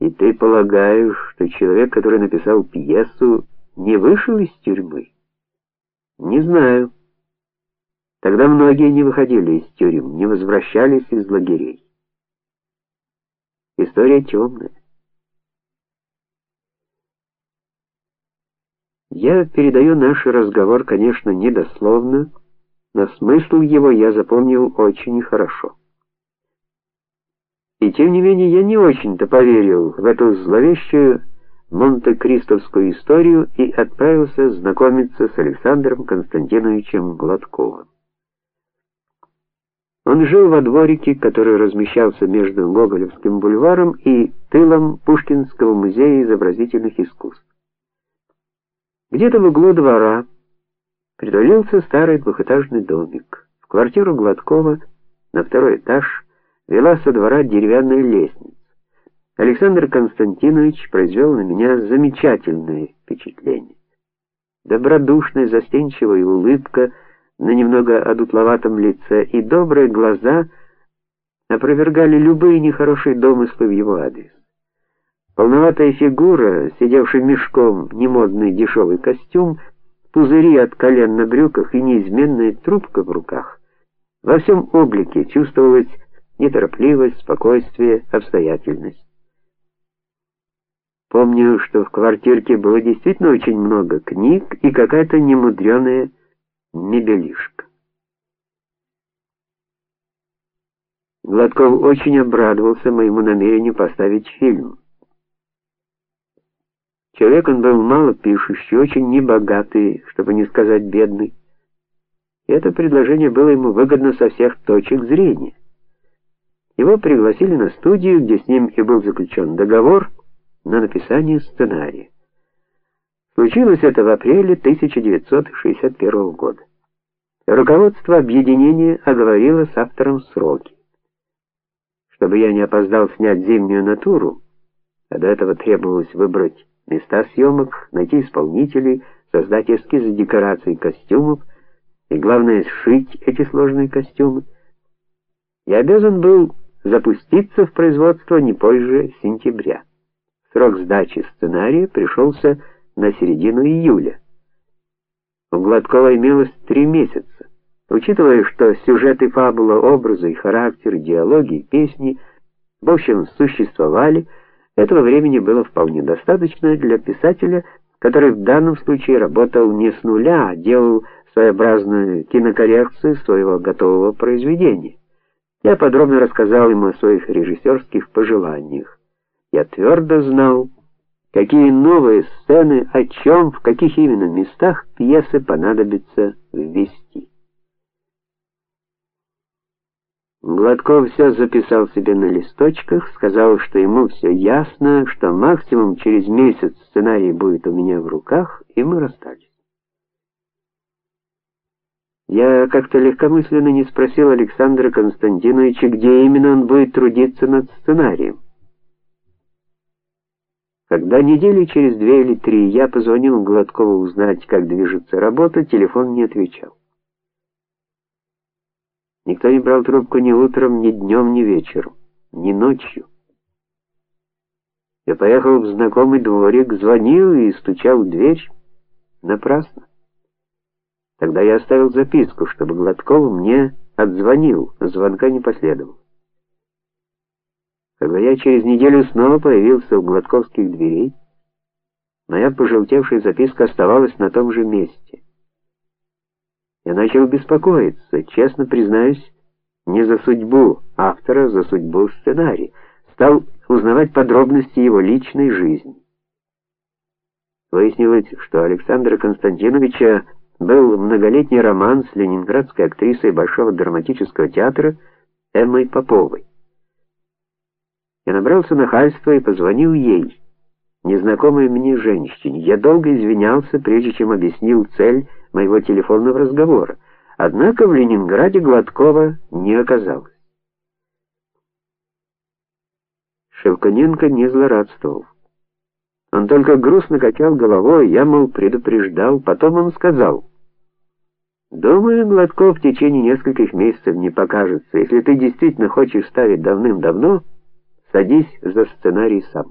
И ты полагаешь, что человек, который написал пьесу, не вышел из тюрьмы? Не знаю. Тогда многие не выходили из тюрем, не возвращались из лагерей. История темная. Я передаю наш разговор, конечно, недословно, но смысл его я запомнил очень хорошо. И тем не менее я не очень-то поверил в эту зловещую Монте-Кристовскую историю и отправился знакомиться с Александром Константиновичем Гладковым. Он жил во дворике, который размещался между Гоголевским бульваром и тылом Пушкинского музея изобразительных искусств. Где-то в углу двора притулился старый двухэтажный домик. В квартиру Гладкова на второй этаж вела со двора деревянная лестница. Александр Константинович произвел на меня замечательное впечатление. Добродушная, застенчивая улыбка — на немного одутловатом лице и добрые глаза опровергали любые нехорошие домыслы в его адрес. Полноватая фигура, сидевший мешком немодный дешевый костюм, пузыри от колен на брюках и неизменная трубка в руках. Во всем облике чувствовалась неторопливость, спокойствие, обстоятельность. Помню, что в квартирке было действительно очень много книг и какая-то немудреная мебелишка. Гладков очень обрадовался моему намерению поставить фильм. Человек он был мало пишущий, очень небогатый, чтобы не сказать бедный. И это предложение было ему выгодно со всех точек зрения. Его пригласили на студию, где с ним и был заключен договор на написание сценария. Случилось это в апреле 1961 года. Руководство объединения оговорило с автором сроки. Чтобы я не опоздал снять зимнюю натуру, а до этого требовалось выбрать места съемок, найти исполнителей, создать эскизы декораций костюмов и главное сшить эти сложные костюмы. Я обязан был запуститься в производство не позже сентября. Срок сдачи сценария пришелся на середину июля. У Гладкова имелось три месяца. Учитывая, что сюжеты, фабула, образы, характер, диалоги, песни в общем существовали, этого времени было вполне достаточно для писателя, который в данном случае работал не с нуля, а делал своеобразную кинокоррекцию своего готового произведения. Я подробно рассказал ему о своих режиссерских пожеланиях. Я твердо знал, какие новые сцены, о чем, в каких именно местах пьесы понадобится ввести. Гладков все записал себе на листочках, сказал, что ему все ясно, что максимум через месяц сценарий будет у меня в руках, и мы расстались. Я как-то легкомысленно не спросил Александра Константиновича, где именно он будет трудиться над сценарием. Когда недели через две или три я позвонил Гладкову узнать, как движется работа, телефон не отвечал. Никто не брал трубку ни утром, ни днем, ни вечером, ни ночью. Я поехал в знакомый дворик, звонил и стучал в дверь напрасно. Тогда я оставил записку, чтобы Гладков мне отзвонил, звонка не последовало. Когда я через неделю снова появился у Гладковских дверей, моя пожелтевшая записка оставалась на том же месте. Я начал беспокоиться, честно признаюсь, не за судьбу автора, за судьбу сценария. Стал узнавать подробности его личной жизни. Выяснилось, что Александра Константиновича был многолетний роман с ленинградской актрисой Большого драматического театра Эммой Поповой. Я набрался нахальства и позвонил ей, незнакомой мне женщине. Я долго извинялся, прежде чем объяснил цель моего телефонного разговора. Однако в Ленинграде Гладкова не оказалось. Шевконенко не злорадствовал. Он только грустно качал головой, я, мол, предупреждал. Потом он сказал: "Думаю, Гладков в течение нескольких месяцев не покажется. Если ты действительно хочешь ставить давным-давно, Садись за сценарий сам.